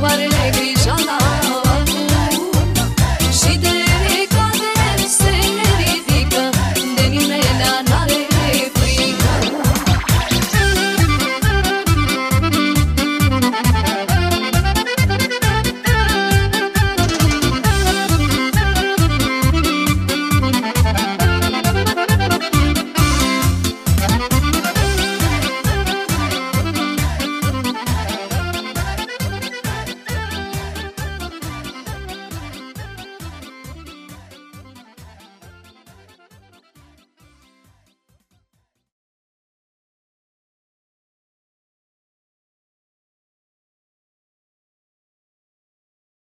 varne grisala